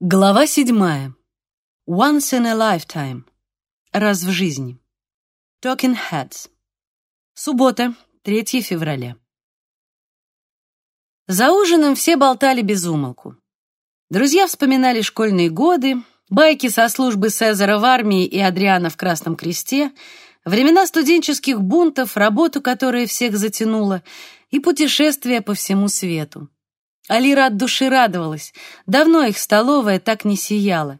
Глава седьмая. Once in a lifetime. Раз в жизни. Talking Heads. Суббота, 3 февраля. За ужином все болтали без умолку. Друзья вспоминали школьные годы, байки со службы Цезара в армии и Адриана в Красном Кресте, времена студенческих бунтов, работу, которая всех затянула, и путешествия по всему свету. Алира от души радовалась. Давно их столовая так не сияла.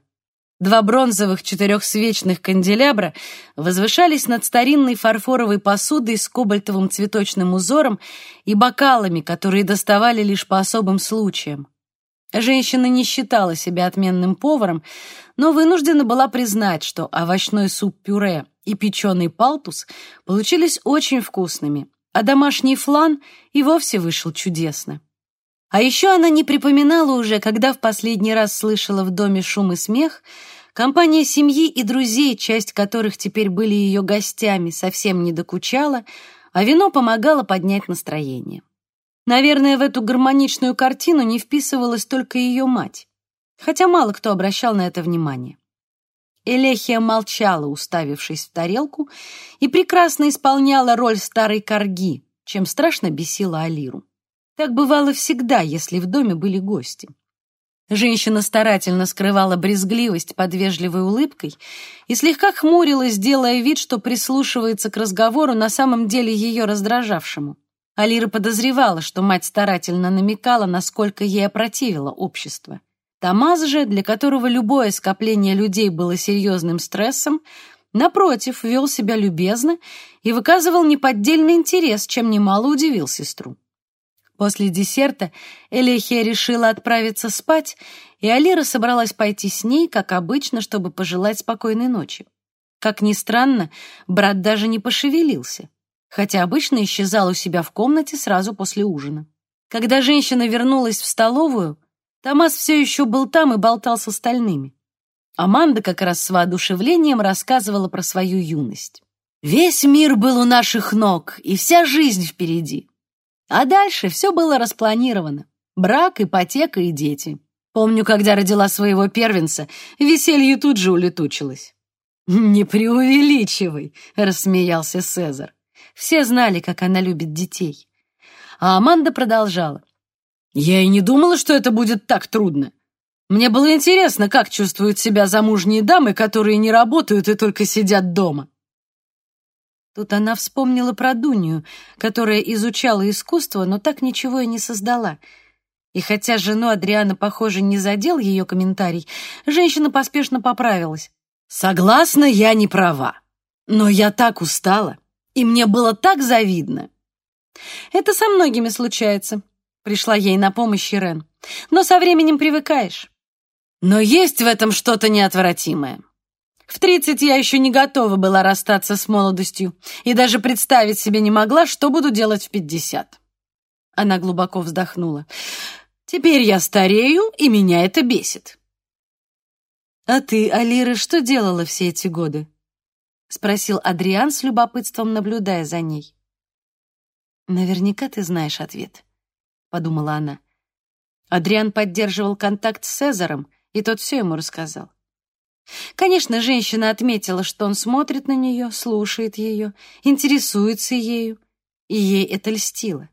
Два бронзовых четырехсвечных канделябра возвышались над старинной фарфоровой посудой с кобальтовым цветочным узором и бокалами, которые доставали лишь по особым случаям. Женщина не считала себя отменным поваром, но вынуждена была признать, что овощной суп-пюре и печеный палтус получились очень вкусными, а домашний флан и вовсе вышел чудесно. А еще она не припоминала уже, когда в последний раз слышала в доме шум и смех, компания семьи и друзей, часть которых теперь были ее гостями, совсем не докучала, а вино помогало поднять настроение. Наверное, в эту гармоничную картину не вписывалась только ее мать, хотя мало кто обращал на это внимание. Элехия молчала, уставившись в тарелку, и прекрасно исполняла роль старой корги, чем страшно бесила Алиру. Так бывало всегда, если в доме были гости. Женщина старательно скрывала брезгливость под вежливой улыбкой и слегка хмурилась, делая вид, что прислушивается к разговору, на самом деле ее раздражавшему. Алира подозревала, что мать старательно намекала, насколько ей опротивило общество. Тамаз же, для которого любое скопление людей было серьезным стрессом, напротив, вел себя любезно и выказывал неподдельный интерес, чем немало удивил сестру. После десерта Элехия решила отправиться спать, и Алира собралась пойти с ней, как обычно, чтобы пожелать спокойной ночи. Как ни странно, брат даже не пошевелился, хотя обычно исчезал у себя в комнате сразу после ужина. Когда женщина вернулась в столовую, Томас все еще был там и болтал с остальными. Аманда как раз с воодушевлением рассказывала про свою юность. «Весь мир был у наших ног, и вся жизнь впереди. А дальше все было распланировано. Брак, ипотека и дети. Помню, когда родила своего первенца, веселье тут же улетучилось. «Не преувеличивай», — рассмеялся Цезарь. Все знали, как она любит детей. А Аманда продолжала. «Я и не думала, что это будет так трудно. Мне было интересно, как чувствуют себя замужние дамы, которые не работают и только сидят дома. Тут она вспомнила про Дунью, которая изучала искусство, но так ничего и не создала. И хотя жену Адриана, похоже, не задел ее комментарий, женщина поспешно поправилась. «Согласна, я не права. Но я так устала, и мне было так завидно». «Это со многими случается», — пришла ей на помощь Ирен. «Но со временем привыкаешь». «Но есть в этом что-то неотвратимое. В тридцать я еще не готова была расстаться с молодостью и даже представить себе не могла, что буду делать в пятьдесят. Она глубоко вздохнула. Теперь я старею, и меня это бесит. «А ты, Алира, что делала все эти годы?» — спросил Адриан с любопытством, наблюдая за ней. «Наверняка ты знаешь ответ», — подумала она. Адриан поддерживал контакт с Цезаром, и тот все ему рассказал. Конечно, женщина отметила, что он смотрит на нее, слушает ее, интересуется ею, и ей это льстило.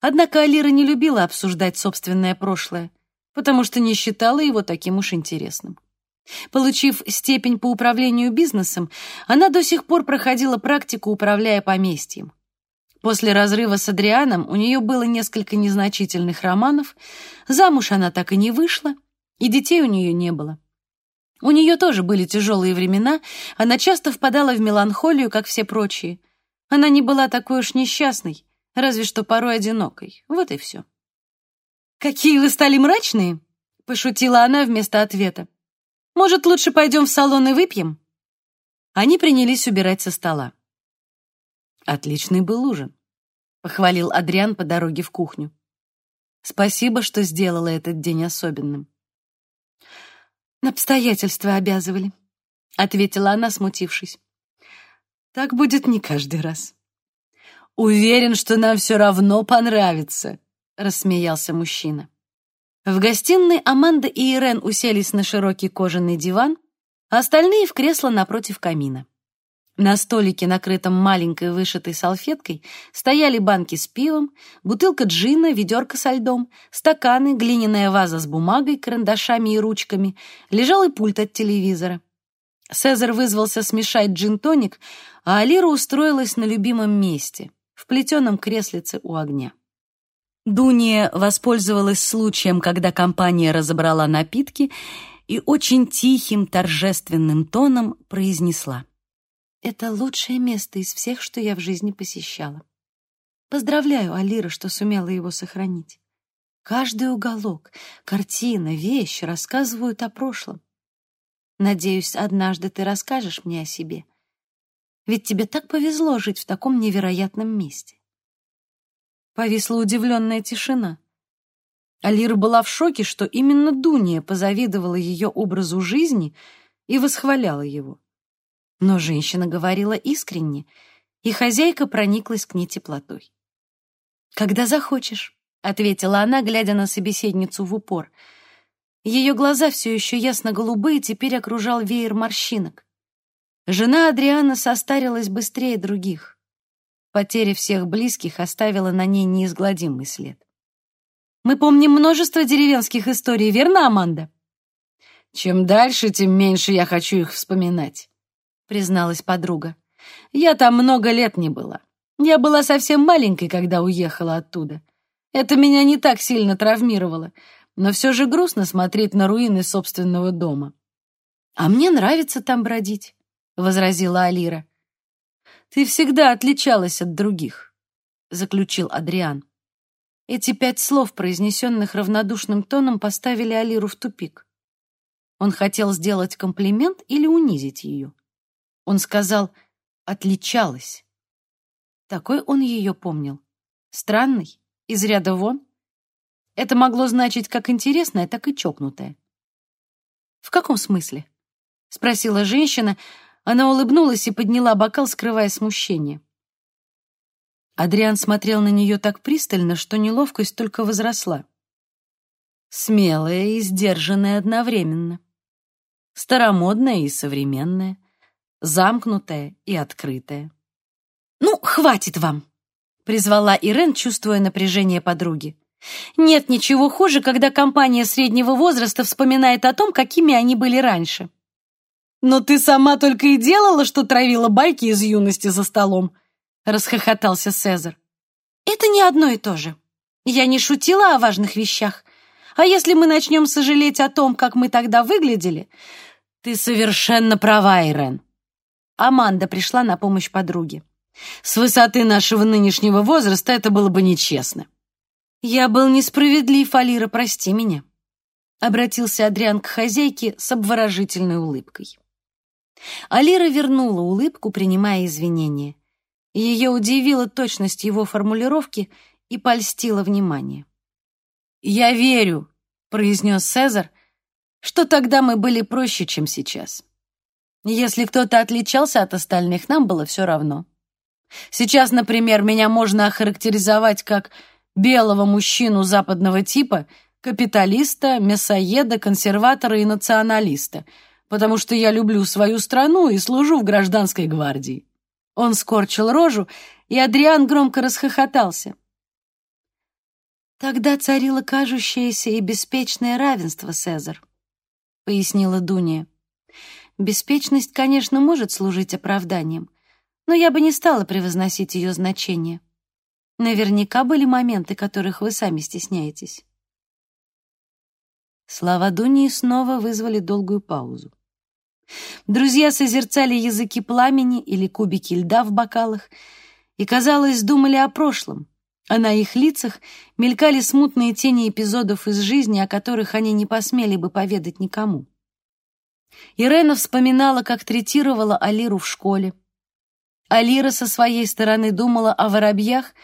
Однако Алира не любила обсуждать собственное прошлое, потому что не считала его таким уж интересным. Получив степень по управлению бизнесом, она до сих пор проходила практику, управляя поместьем. После разрыва с Адрианом у нее было несколько незначительных романов, замуж она так и не вышла, и детей у нее не было. У нее тоже были тяжелые времена, она часто впадала в меланхолию, как все прочие. Она не была такой уж несчастной, разве что порой одинокой. Вот и все. «Какие вы стали мрачные!» — пошутила она вместо ответа. «Может, лучше пойдем в салон и выпьем?» Они принялись убирать со стола. «Отличный был ужин», — похвалил Адриан по дороге в кухню. «Спасибо, что сделала этот день особенным». «Обстоятельства обязывали», — ответила она, смутившись. «Так будет не каждый раз». «Уверен, что нам все равно понравится», — рассмеялся мужчина. В гостиной Аманда и Ирен уселись на широкий кожаный диван, а остальные в кресло напротив камина. На столике, накрытом маленькой вышитой салфеткой, стояли банки с пивом, бутылка джина, ведерко со льдом, стаканы, глиняная ваза с бумагой, карандашами и ручками, лежал и пульт от телевизора. Цезарь вызвался смешать джин-тоник, а Алира устроилась на любимом месте, в плетеном креслице у огня. Дуния воспользовалась случаем, когда компания разобрала напитки, и очень тихим, торжественным тоном произнесла. «Это лучшее место из всех, что я в жизни посещала. Поздравляю Алира, что сумела его сохранить. Каждый уголок, картина, вещь рассказывают о прошлом. Надеюсь, однажды ты расскажешь мне о себе. Ведь тебе так повезло жить в таком невероятном месте. Повисла удивленная тишина. Алира была в шоке, что именно Дуния позавидовала ее образу жизни и восхваляла его. Но женщина говорила искренне, и хозяйка прониклась к ней теплотой. «Когда захочешь», — ответила она, глядя на собеседницу в упор. Ее глаза все еще ясно-голубые, теперь окружал веер морщинок. Жена Адриана состарилась быстрее других. Потеря всех близких оставила на ней неизгладимый след. Мы помним множество деревенских историй, верно, Аманда? Чем дальше, тем меньше я хочу их вспоминать, призналась подруга. Я там много лет не была. Я была совсем маленькой, когда уехала оттуда. Это меня не так сильно травмировало, но все же грустно смотреть на руины собственного дома. А мне нравится там бродить, возразила Алира. Ты всегда отличалась от других, заключил Адриан. Эти пять слов, произнесенных равнодушным тоном, поставили Алиру в тупик. Он хотел сделать комплимент или унизить ее. Он сказал «отличалась». Такой он ее помнил. Странный, из ряда вон. Это могло значить как интересное, так и чокнутое. «В каком смысле?» — спросила женщина, она улыбнулась и подняла бокал, скрывая смущение. Адриан смотрел на нее так пристально, что неловкость только возросла. Смелая и сдержанная одновременно. Старомодная и современная. Замкнутая и открытая. «Ну, хватит вам!» — призвала Ирен, чувствуя напряжение подруги. «Нет ничего хуже, когда компания среднего возраста вспоминает о том, какими они были раньше». «Но ты сама только и делала, что травила байки из юности за столом», — расхохотался Цезарь. «Это не одно и то же. Я не шутила о важных вещах. А если мы начнем сожалеть о том, как мы тогда выглядели...» «Ты совершенно права, Ирен». Аманда пришла на помощь подруге. «С высоты нашего нынешнего возраста это было бы нечестно». «Я был несправедлив, Алира, прости меня», — обратился Адриан к хозяйке с обворожительной улыбкой. Алира вернула улыбку, принимая извинения. Ее удивила точность его формулировки и польстила внимание. «Я верю», — произнес Цезарь, «что тогда мы были проще, чем сейчас. Если кто-то отличался от остальных, нам было все равно. Сейчас, например, меня можно охарактеризовать как белого мужчину западного типа, капиталиста, мясоеда, консерватора и националиста — потому что я люблю свою страну и служу в гражданской гвардии». Он скорчил рожу, и Адриан громко расхохотался. «Тогда царило кажущееся и беспечное равенство, Цезарь», — пояснила Дуния. «Беспечность, конечно, может служить оправданием, но я бы не стала превозносить ее значение. Наверняка были моменты, которых вы сами стесняетесь». Слова Дунии снова вызвали долгую паузу. Друзья созерцали языки пламени или кубики льда в бокалах и, казалось, думали о прошлом, а на их лицах мелькали смутные тени эпизодов из жизни, о которых они не посмели бы поведать никому. Ирена вспоминала, как третировала Алиру в школе. Алира со своей стороны думала о воробьях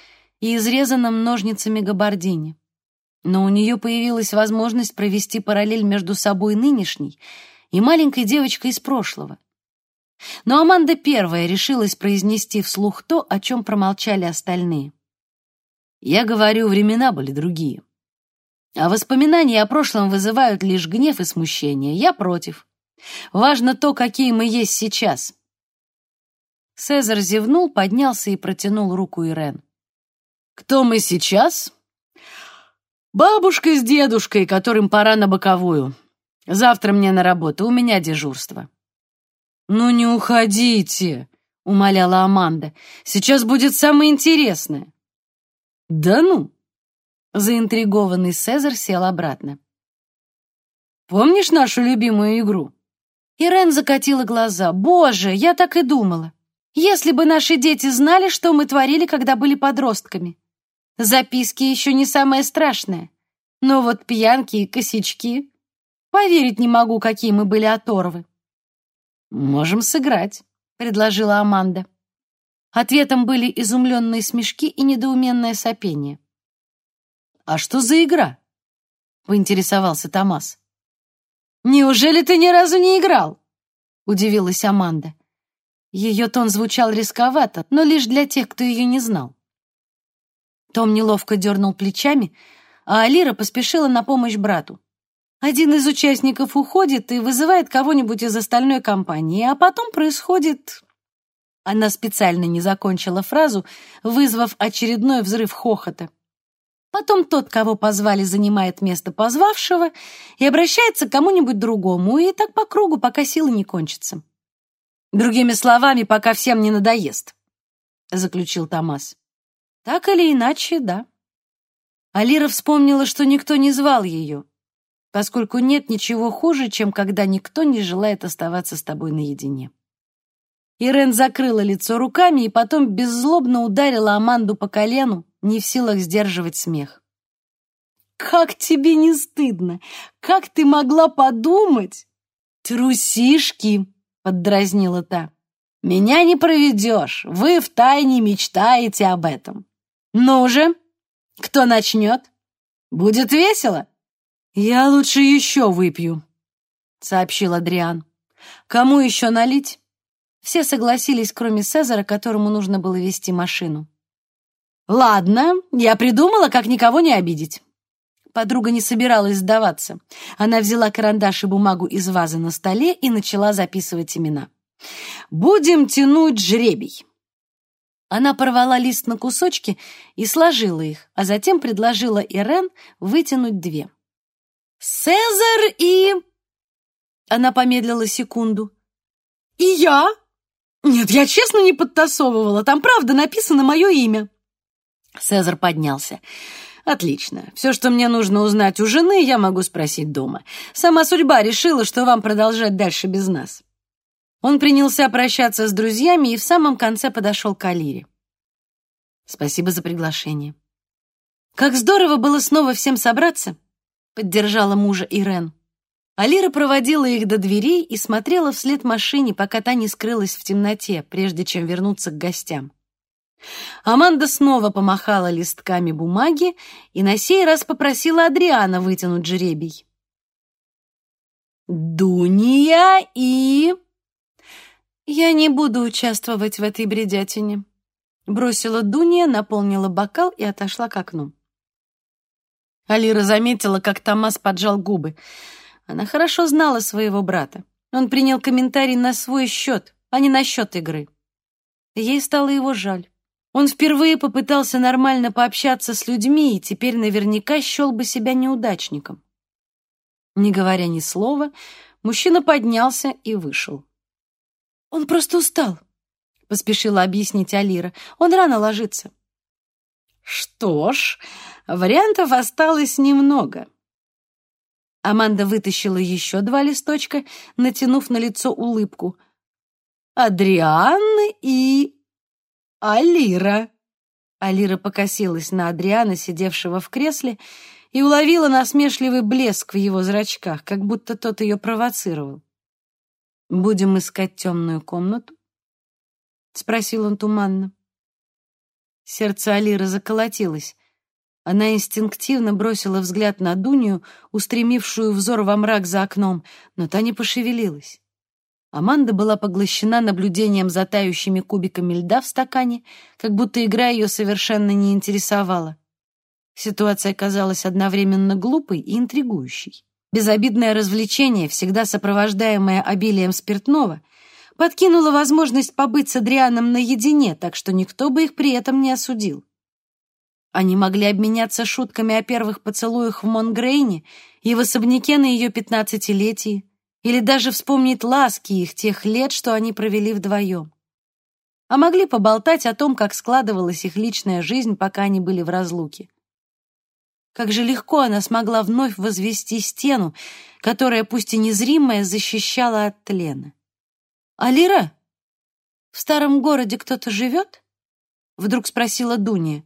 и изрезанном ножницами габардине. Но у нее появилась возможность провести параллель между собой нынешней — и маленькой девочкой из прошлого. Но Аманда первая решилась произнести вслух то, о чем промолчали остальные. Я говорю, времена были другие. А воспоминания о прошлом вызывают лишь гнев и смущение. Я против. Важно то, какие мы есть сейчас. Цезарь зевнул, поднялся и протянул руку Ирен. «Кто мы сейчас?» «Бабушка с дедушкой, которым пора на боковую. Завтра мне на работу, у меня дежурство». «Ну не уходите», — умоляла Аманда. «Сейчас будет самое интересное». «Да ну!» Заинтригованный Цезарь сел обратно. «Помнишь нашу любимую игру?» Ирен закатила глаза. «Боже, я так и думала. Если бы наши дети знали, что мы творили, когда были подростками. Записки еще не самое страшное. Но вот пьянки и косячки... Поверить не могу, какие мы были оторвы. «Можем сыграть», — предложила Аманда. Ответом были изумленные смешки и недоуменное сопение. «А что за игра?» — поинтересовался Томас. «Неужели ты ни разу не играл?» — удивилась Аманда. Ее тон звучал рисковато, но лишь для тех, кто ее не знал. Том неловко дернул плечами, а Алира поспешила на помощь брату. Один из участников уходит и вызывает кого-нибудь из остальной компании, а потом происходит... Она специально не закончила фразу, вызвав очередной взрыв хохота. Потом тот, кого позвали, занимает место позвавшего и обращается к кому-нибудь другому, и так по кругу, пока силы не кончатся. Другими словами, пока всем не надоест, заключил Томас. Так или иначе, да. Алира вспомнила, что никто не звал ее, поскольку нет ничего хуже, чем когда никто не желает оставаться с тобой наедине. Ирен закрыла лицо руками и потом беззлобно ударила Аманду по колену, не в силах сдерживать смех. «Как тебе не стыдно? Как ты могла подумать?» «Трусишки!» поддразнила та. «Меня не проведешь, вы втайне мечтаете об этом. Ну же, кто начнет? Будет весело?» «Я лучше еще выпью», — сообщил Адриан. «Кому еще налить?» Все согласились, кроме Цезара, которому нужно было вести машину. «Ладно, я придумала, как никого не обидеть». Подруга не собиралась сдаваться. Она взяла карандаш и бумагу из вазы на столе и начала записывать имена. «Будем тянуть жребий». Она порвала лист на кусочки и сложила их, а затем предложила Ирен вытянуть две. «Цезарь и...» Она помедлила секунду. «И я?» «Нет, я честно не подтасовывала. Там правда написано мое имя». Цезарь поднялся. Отлично. Все, что мне нужно узнать у жены, я могу спросить дома. Сама судьба решила, что вам продолжать дальше без нас. Он принялся прощаться с друзьями и в самом конце подошел к Алире. Спасибо за приглашение. Как здорово было снова всем собраться, поддержала мужа Ирен. Алира проводила их до дверей и смотрела вслед машине, пока та не скрылась в темноте, прежде чем вернуться к гостям. Аманда снова помахала листками бумаги и на сей раз попросила Адриана вытянуть жребий. «Дуния и...» «Я не буду участвовать в этой бредятине», — бросила Дуния, наполнила бокал и отошла к окну. Алира заметила, как Томас поджал губы. Она хорошо знала своего брата. Он принял комментарий на свой счет, а не на счет игры. Ей стало его жаль. Он впервые попытался нормально пообщаться с людьми и теперь наверняка счел бы себя неудачником. Не говоря ни слова, мужчина поднялся и вышел. «Он просто устал», — поспешила объяснить Алира. «Он рано ложится». «Что ж, вариантов осталось немного». Аманда вытащила еще два листочка, натянув на лицо улыбку. «Адриан и «Алира!» Алира покосилась на Адриана, сидевшего в кресле, и уловила насмешливый блеск в его зрачках, как будто тот ее провоцировал. «Будем искать темную комнату?» — спросил он туманно. Сердце Алиры заколотилось. Она инстинктивно бросила взгляд на Дунью, устремившую взор во мрак за окном, но та не пошевелилась. Аманда была поглощена наблюдением за тающими кубиками льда в стакане, как будто игра ее совершенно не интересовала. Ситуация казалась одновременно глупой и интригующей. Безобидное развлечение, всегда сопровождаемое обилием спиртного, подкинуло возможность побыть с Адрианом наедине, так что никто бы их при этом не осудил. Они могли обменяться шутками о первых поцелуях в Монгрейне и в особняке на ее пятнадцатилетии, или даже вспомнить ласки их тех лет, что они провели вдвоем. А могли поболтать о том, как складывалась их личная жизнь, пока они были в разлуке. Как же легко она смогла вновь возвести стену, которая, пусть и незримая, защищала от тлена. «Алира, в старом городе кто-то живет?» — вдруг спросила Дуня.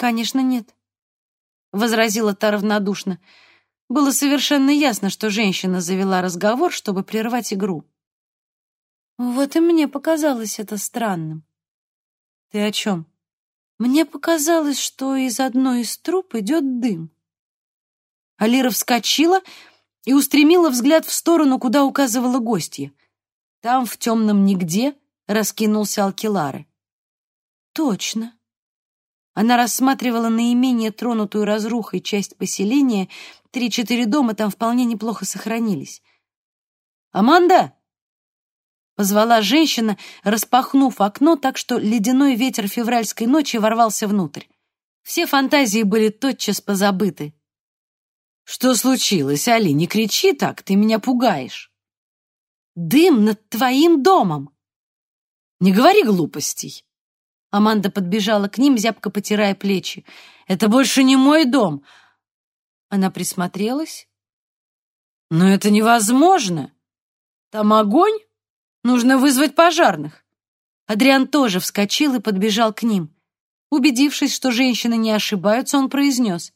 «Конечно, нет», — возразила та равнодушно. Было совершенно ясно, что женщина завела разговор, чтобы прервать игру. «Вот и мне показалось это странным». «Ты о чем?» Мне показалось, что из одной из труб идет дым. Алира вскочила и устремила взгляд в сторону, куда указывала гостья. Там, в темном нигде, раскинулся Алкилары. Точно. Она рассматривала наименее тронутую разрухой часть поселения. Три-четыре дома там вполне неплохо сохранились. «Аманда!» Позвала женщина, распахнув окно так, что ледяной ветер февральской ночи ворвался внутрь. Все фантазии были тотчас позабыты. «Что случилось, Али? Не кричи так, ты меня пугаешь!» «Дым над твоим домом!» «Не говори глупостей!» Аманда подбежала к ним, зябко потирая плечи. «Это больше не мой дом!» Она присмотрелась. «Но это невозможно! Там огонь!» Нужно вызвать пожарных. Адриан тоже вскочил и подбежал к ним. Убедившись, что женщины не ошибаются, он произнес.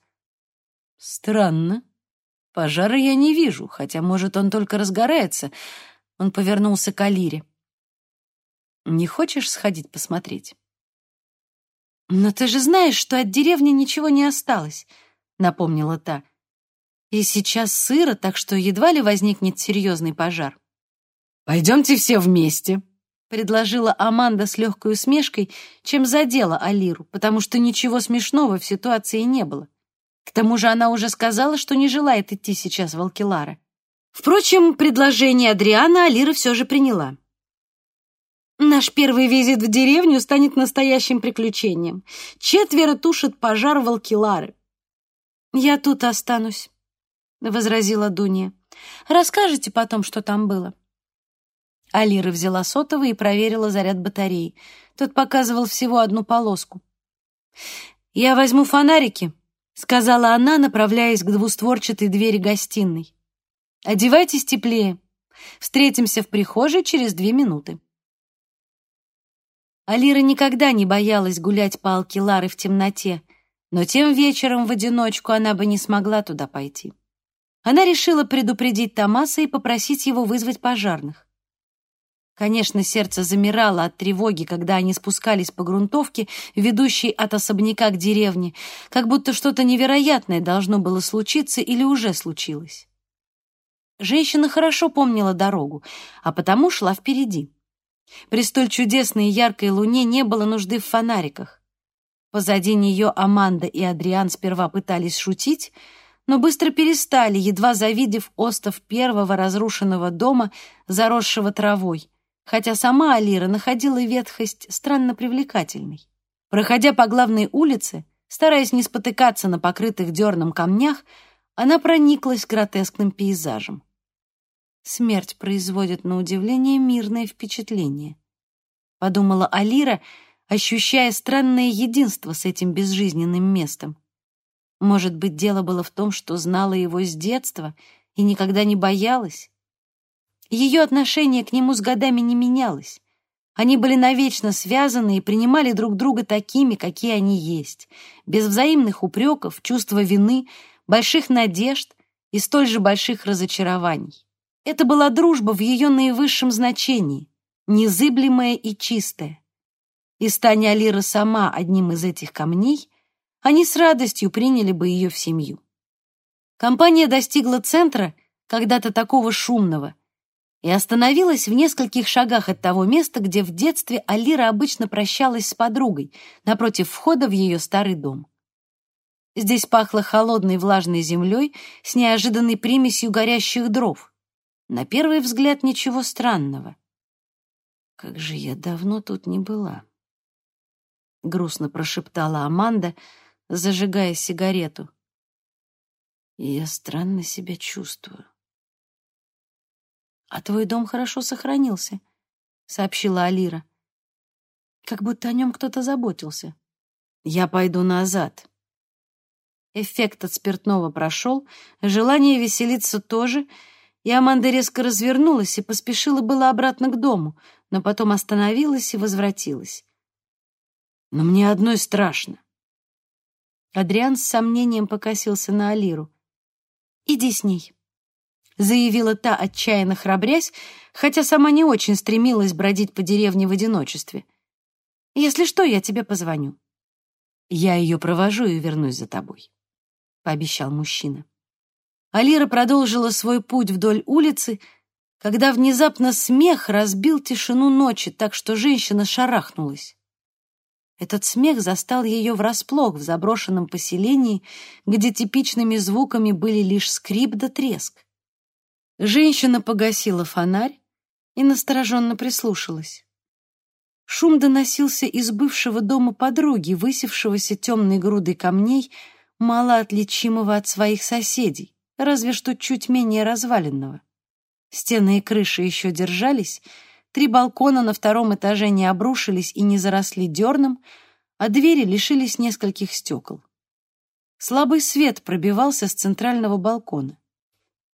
«Странно. Пожара я не вижу, хотя, может, он только разгорается». Он повернулся к Алире. «Не хочешь сходить посмотреть?» «Но ты же знаешь, что от деревни ничего не осталось», — напомнила та. «И сейчас сыро, так что едва ли возникнет серьезный пожар». «Пойдемте все вместе», — предложила Аманда с легкой усмешкой, чем задела Алиру, потому что ничего смешного в ситуации не было. К тому же она уже сказала, что не желает идти сейчас в Алкилара. Впрочем, предложение Адриана Алира все же приняла. Наш первый визит в деревню станет настоящим приключением. Четверо тушат пожар в Алкилары. «Я тут останусь», — возразила Дуния. «Расскажете потом, что там было?» Алира взяла сотовый и проверила заряд батареи. Тот показывал всего одну полоску. «Я возьму фонарики», — сказала она, направляясь к двустворчатой двери гостиной. «Одевайтесь теплее. Встретимся в прихожей через две минуты». Алира никогда не боялась гулять по Алкилары в темноте, но тем вечером в одиночку она бы не смогла туда пойти. Она решила предупредить Томаса и попросить его вызвать пожарных. Конечно, сердце замирало от тревоги, когда они спускались по грунтовке, ведущей от особняка к деревне, как будто что-то невероятное должно было случиться или уже случилось. Женщина хорошо помнила дорогу, а потому шла впереди. При столь чудесной и яркой луне не было нужды в фонариках. Позади нее Аманда и Адриан сперва пытались шутить, но быстро перестали, едва завидев остов первого разрушенного дома, заросшего травой — хотя сама Алира находила ветхость странно привлекательной. Проходя по главной улице, стараясь не спотыкаться на покрытых дерном камнях, она прониклась гротескным пейзажем. Смерть производит на удивление мирное впечатление. Подумала Алира, ощущая странное единство с этим безжизненным местом. Может быть, дело было в том, что знала его с детства и никогда не боялась? Ее отношение к нему с годами не менялось. Они были навечно связаны и принимали друг друга такими, какие они есть, без взаимных упреков, чувства вины, больших надежд и столь же больших разочарований. Это была дружба в ее наивысшем значении, незыблемая и чистая. И стань Алира сама одним из этих камней, они с радостью приняли бы ее в семью. Компания достигла центра, когда-то такого шумного, и остановилась в нескольких шагах от того места, где в детстве Алира обычно прощалась с подругой, напротив входа в ее старый дом. Здесь пахло холодной влажной землей с неожиданной примесью горящих дров. На первый взгляд ничего странного. «Как же я давно тут не была!» — грустно прошептала Аманда, зажигая сигарету. «И я странно себя чувствую». «А твой дом хорошо сохранился», — сообщила Алира. «Как будто о нем кто-то заботился». «Я пойду назад». Эффект от спиртного прошел, желание веселиться тоже, и Аманда резко развернулась и поспешила было обратно к дому, но потом остановилась и возвратилась. «Но мне одной страшно». Адриан с сомнением покосился на Алиру. «Иди с ней», — заявила та, отчаянно храбрясь, хотя сама не очень стремилась бродить по деревне в одиночестве. «Если что, я тебе позвоню». «Я ее провожу и вернусь за тобой», — пообещал мужчина. Алира продолжила свой путь вдоль улицы, когда внезапно смех разбил тишину ночи, так что женщина шарахнулась. Этот смех застал ее врасплох в заброшенном поселении, где типичными звуками были лишь скрип да треск. Женщина погасила фонарь и настороженно прислушалась. Шум доносился из бывшего дома подруги, высевшегося темной грудой камней, мало отличимого от своих соседей, разве что чуть менее разваленного. Стены и крыши еще держались, три балкона на втором этаже не обрушились и не заросли дерном, а двери лишились нескольких стекол. Слабый свет пробивался с центрального балкона.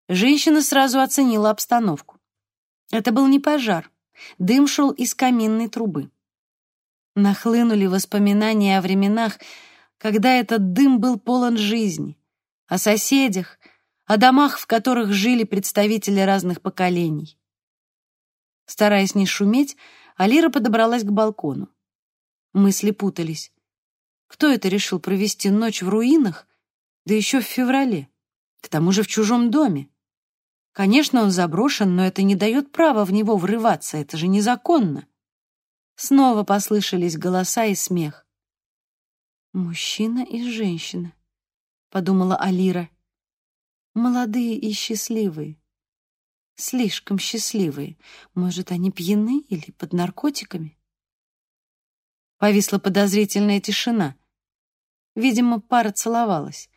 Женщина сразу оценила обстановку. Это был не пожар. Дым шел из каминной трубы. Нахлынули воспоминания о временах, когда этот дым был полон жизни, о соседях, о домах, в которых жили представители разных поколений. Стараясь не шуметь, Алира подобралась к балкону. Мысли путались. Кто это решил провести ночь в руинах, да еще в феврале? К тому же в чужом доме. Конечно, он заброшен, но это не дает права в него врываться, это же незаконно. Снова послышались голоса и смех. «Мужчина и женщина», — подумала Алира. «Молодые и счастливые. Слишком счастливые. Может, они пьяны или под наркотиками?» Повисла подозрительная тишина. Видимо, пара целовалась.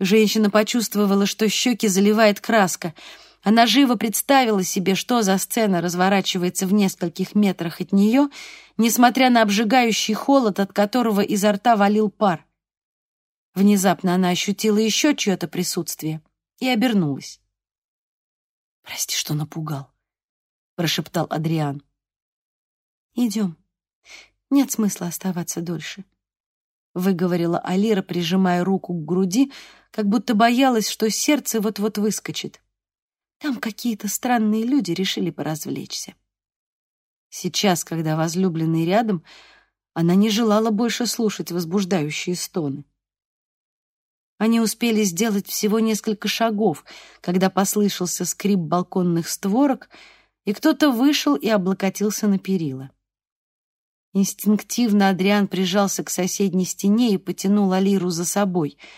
Женщина почувствовала, что щеки заливает краска. Она живо представила себе, что за сцена разворачивается в нескольких метрах от нее, несмотря на обжигающий холод, от которого изо рта валил пар. Внезапно она ощутила еще чье-то присутствие и обернулась. «Прости, что напугал», — прошептал Адриан. «Идем. Нет смысла оставаться дольше», — выговорила Алира, прижимая руку к груди, как будто боялась, что сердце вот-вот выскочит. Там какие-то странные люди решили поразвлечься. Сейчас, когда возлюбленный рядом, она не желала больше слушать возбуждающие стоны. Они успели сделать всего несколько шагов, когда послышался скрип балконных створок, и кто-то вышел и облокотился на перила. Инстинктивно Адриан прижался к соседней стене и потянул Алиру за собой —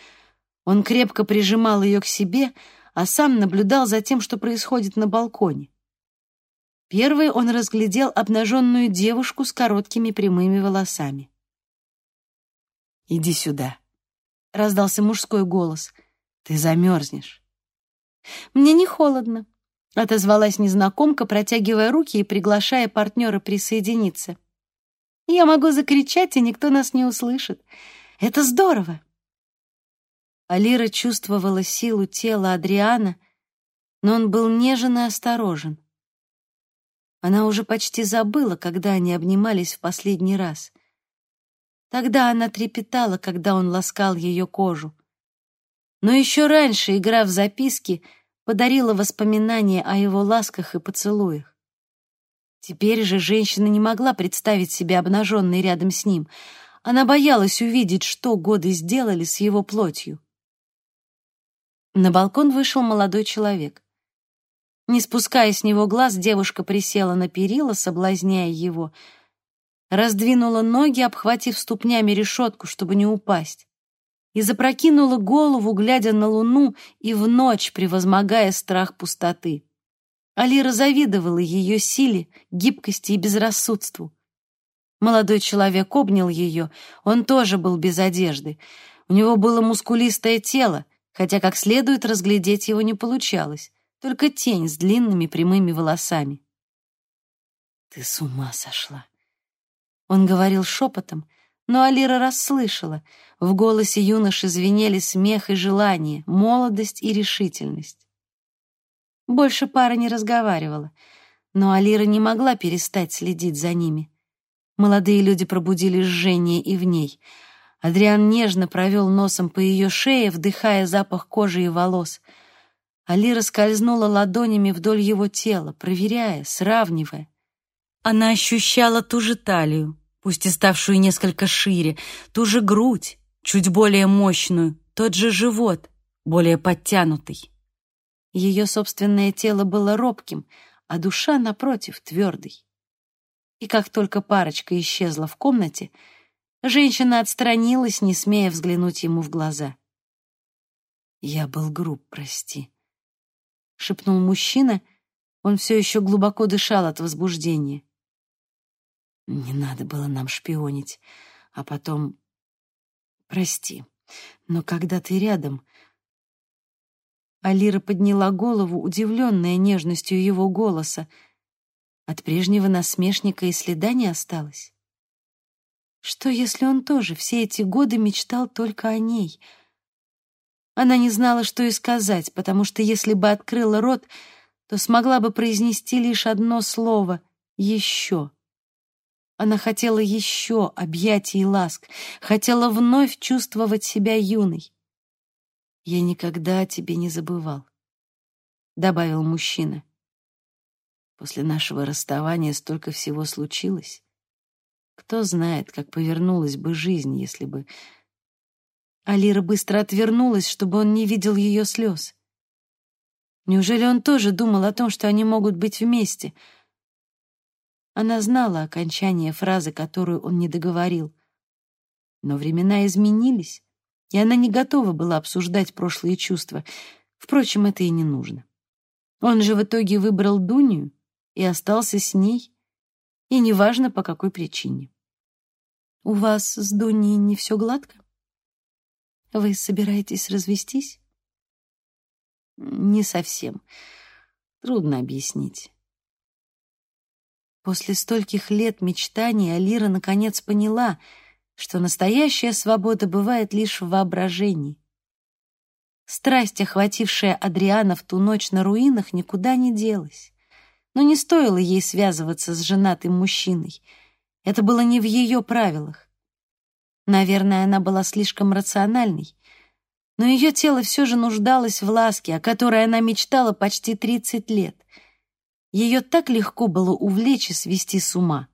он крепко прижимал ее к себе, а сам наблюдал за тем, что происходит на балконе. Первый он разглядел обнаженную девушку с короткими прямыми волосами. «Иди сюда», — раздался мужской голос. «Ты замерзнешь». «Мне не холодно», — отозвалась незнакомка, протягивая руки и приглашая партнера присоединиться. «Я могу закричать, и никто нас не услышит. Это здорово!» Алира чувствовала силу тела Адриана, но он был нежен и осторожен. Она уже почти забыла, когда они обнимались в последний раз. Тогда она трепетала, когда он ласкал ее кожу. Но еще раньше, игра в записки, подарила воспоминания о его ласках и поцелуях. Теперь же женщина не могла представить себя обнаженной рядом с ним. Она боялась увидеть, что годы сделали с его плотью. На балкон вышел молодой человек. Не спуская с него глаз, девушка присела на перила, соблазняя его, раздвинула ноги, обхватив ступнями решетку, чтобы не упасть. и запрокинула голову, глядя на луну и в ночь превозмогая страх пустоты. Алира завидовала ее силе, гибкости и безрассудству. Молодой человек обнял ее, он тоже был без одежды. У него было мускулистое тело, хотя как следует разглядеть его не получалось, только тень с длинными прямыми волосами. «Ты с ума сошла!» Он говорил шепотом, но Алира расслышала. В голосе юноши звенели смех и желание, молодость и решительность. Больше пара не разговаривала, но Алира не могла перестать следить за ними. Молодые люди пробудили жжение и в ней. Адриан нежно провел носом по ее шее, вдыхая запах кожи и волос. Алира скользнула ладонями вдоль его тела, проверяя, сравнивая. Она ощущала ту же талию, пусть и ставшую несколько шире, ту же грудь, чуть более мощную, тот же живот, более подтянутый. Ее собственное тело было робким, а душа, напротив, твердой. И как только парочка исчезла в комнате, женщина отстранилась, не смея взглянуть ему в глаза. «Я был груб, прости», — шепнул мужчина, он все еще глубоко дышал от возбуждения. Не надо было нам шпионить. А потом... Прости, но когда ты рядом... Алира подняла голову, удивленная нежностью его голоса. От прежнего насмешника и следа не осталось. Что, если он тоже все эти годы мечтал только о ней? Она не знала, что и сказать, потому что если бы открыла рот, то смогла бы произнести лишь одно слово — «еще». Она хотела еще объятий и ласк, хотела вновь чувствовать себя юной. «Я никогда о тебе не забывал», — добавил мужчина. «После нашего расставания столько всего случилось. Кто знает, как повернулась бы жизнь, если бы...» Алира быстро отвернулась, чтобы он не видел ее слез. Неужели он тоже думал о том, что они могут быть вместе — она знала окончание фразы, которую он не договорил. Но времена изменились, и она не готова была обсуждать прошлые чувства. Впрочем, это и не нужно. Он же в итоге выбрал Дунью и остался с ней, и неважно, по какой причине. «У вас с Дуней не все гладко? Вы собираетесь развестись?» «Не совсем. Трудно объяснить. После стольких лет мечтаний Алира наконец поняла, что настоящая свобода бывает лишь в воображении. Страсть, охватившая Адриана в ту ночь на руинах, никуда не делась. Но не стоило ей связываться с женатым мужчиной. Это было не в ее правилах. Наверное, она была слишком рациональной, но ее тело все же нуждалось в ласке, о которой она мечтала почти 30 лет — ее так легко было увлечь и свести с ума.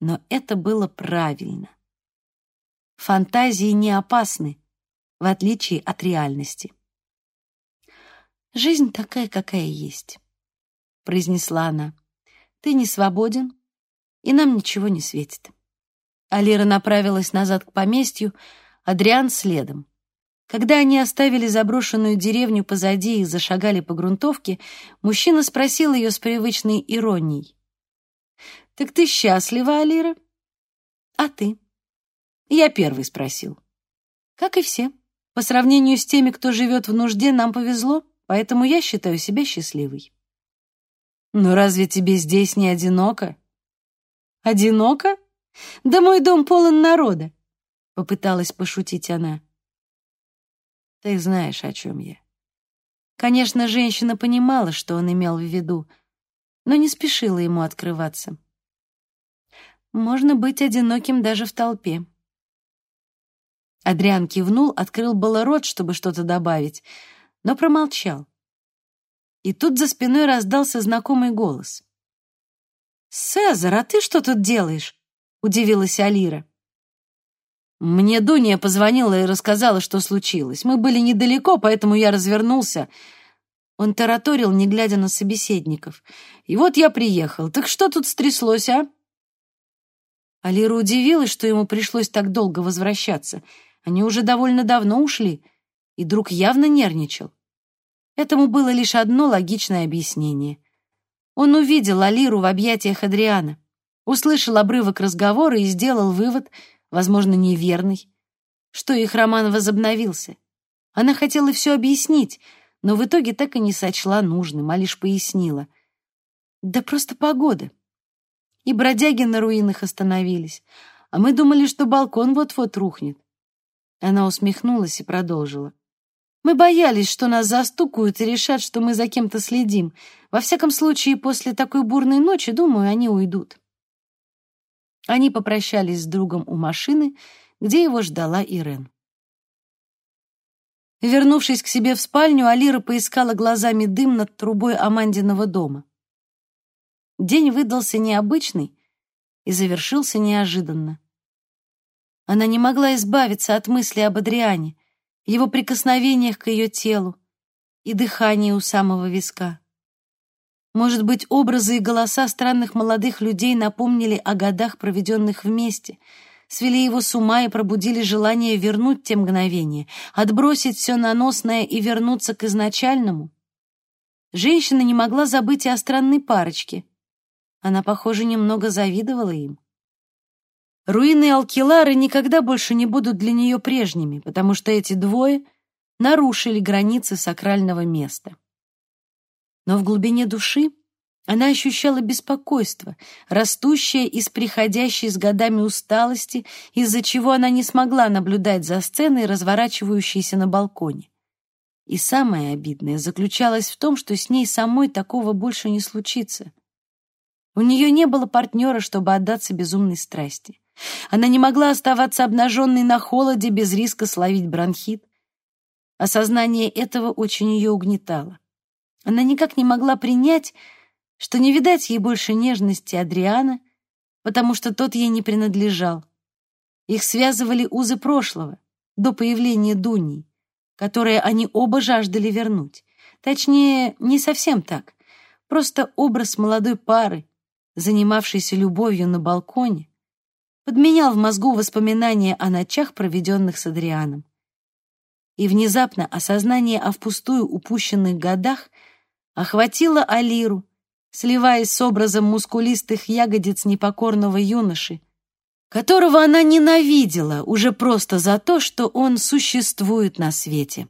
Но это было правильно. Фантазии не опасны, в отличие от реальности. «Жизнь такая, какая есть», — произнесла она. «Ты не свободен, и нам ничего не светит». Алира направилась назад к поместью, Адриан следом. Когда они оставили заброшенную деревню позади и зашагали по грунтовке, мужчина спросил ее с привычной иронией. «Так ты счастлива, Алира?» «А ты?» Я первый спросил. «Как и все. По сравнению с теми, кто живет в нужде, нам повезло, поэтому я считаю себя счастливой». «Но разве тебе здесь не одиноко?» «Одиноко? Да мой дом полон народа», — попыталась пошутить она. Ты знаешь, о чем я. Конечно, женщина понимала, что он имел в виду, но не спешила ему открываться. Можно быть одиноким даже в толпе. Адриан кивнул, открыл было рот, чтобы что-то добавить, но промолчал. И тут за спиной раздался знакомый голос. «Цезарь, а ты что тут делаешь?» — удивилась Алира. Мне Дуня позвонила и рассказала, что случилось. Мы были недалеко, поэтому я развернулся. Он тараторил, не глядя на собеседников. И вот я приехал. Так что тут стряслось, а? Алира удивилась, что ему пришлось так долго возвращаться. Они уже довольно давно ушли, и друг явно нервничал. Этому было лишь одно логичное объяснение. Он увидел Алиру в объятиях Адриана, услышал обрывок разговора и сделал вывод, возможно, неверный, что их роман возобновился. Она хотела все объяснить, но в итоге так и не сочла нужным, а лишь пояснила. Да просто погода. И бродяги на руинах остановились, а мы думали, что балкон вот-вот рухнет. Она усмехнулась и продолжила. Мы боялись, что нас застукают и решат, что мы за кем-то следим. Во всяком случае, после такой бурной ночи, думаю, они уйдут. Они попрощались с другом у машины, где его ждала Ирен. Вернувшись к себе в спальню, Алира поискала глазами дым над трубой Амандиного дома. День выдался необычный и завершился неожиданно. Она не могла избавиться от мысли об Адриане, его прикосновениях к ее телу и дыхании у самого виска. Может быть, образы и голоса странных молодых людей напомнили о годах, проведенных вместе — свели его с ума и пробудили желание вернуть те мгновения, отбросить все наносное и вернуться к изначальному. Женщина не могла забыть и о странной парочке. Она, похоже, немного завидовала им. Руины Алкилары никогда больше не будут для нее прежними, потому что эти двое нарушили границы сакрального места. Но в глубине души она ощущала беспокойство, растущее из приходящей с годами усталости, из-за чего она не смогла наблюдать за сценой, разворачивающейся на балконе. И самое обидное заключалось в том, что с ней самой такого больше не случится. У нее не было партнера, чтобы отдаться безумной страсти. Она не могла оставаться обнаженной на холоде без риска словить бронхит. Осознание этого очень ее угнетало. Она никак не могла принять, что не видать ей больше нежности Адриана, потому что тот ей не принадлежал. Их связывали узы прошлого, до появления Дуни, которые они оба жаждали вернуть. Точнее, не совсем так. Просто образ молодой пары, занимавшейся любовью на балконе, подменял в мозгу воспоминания о ночах, проведенных с Адрианом. И внезапно осознание о впустую упущенных годах охватило Алиру, сливаясь с образом мускулистых ягодиц непокорного юноши, которого она ненавидела уже просто за то, что он существует на свете.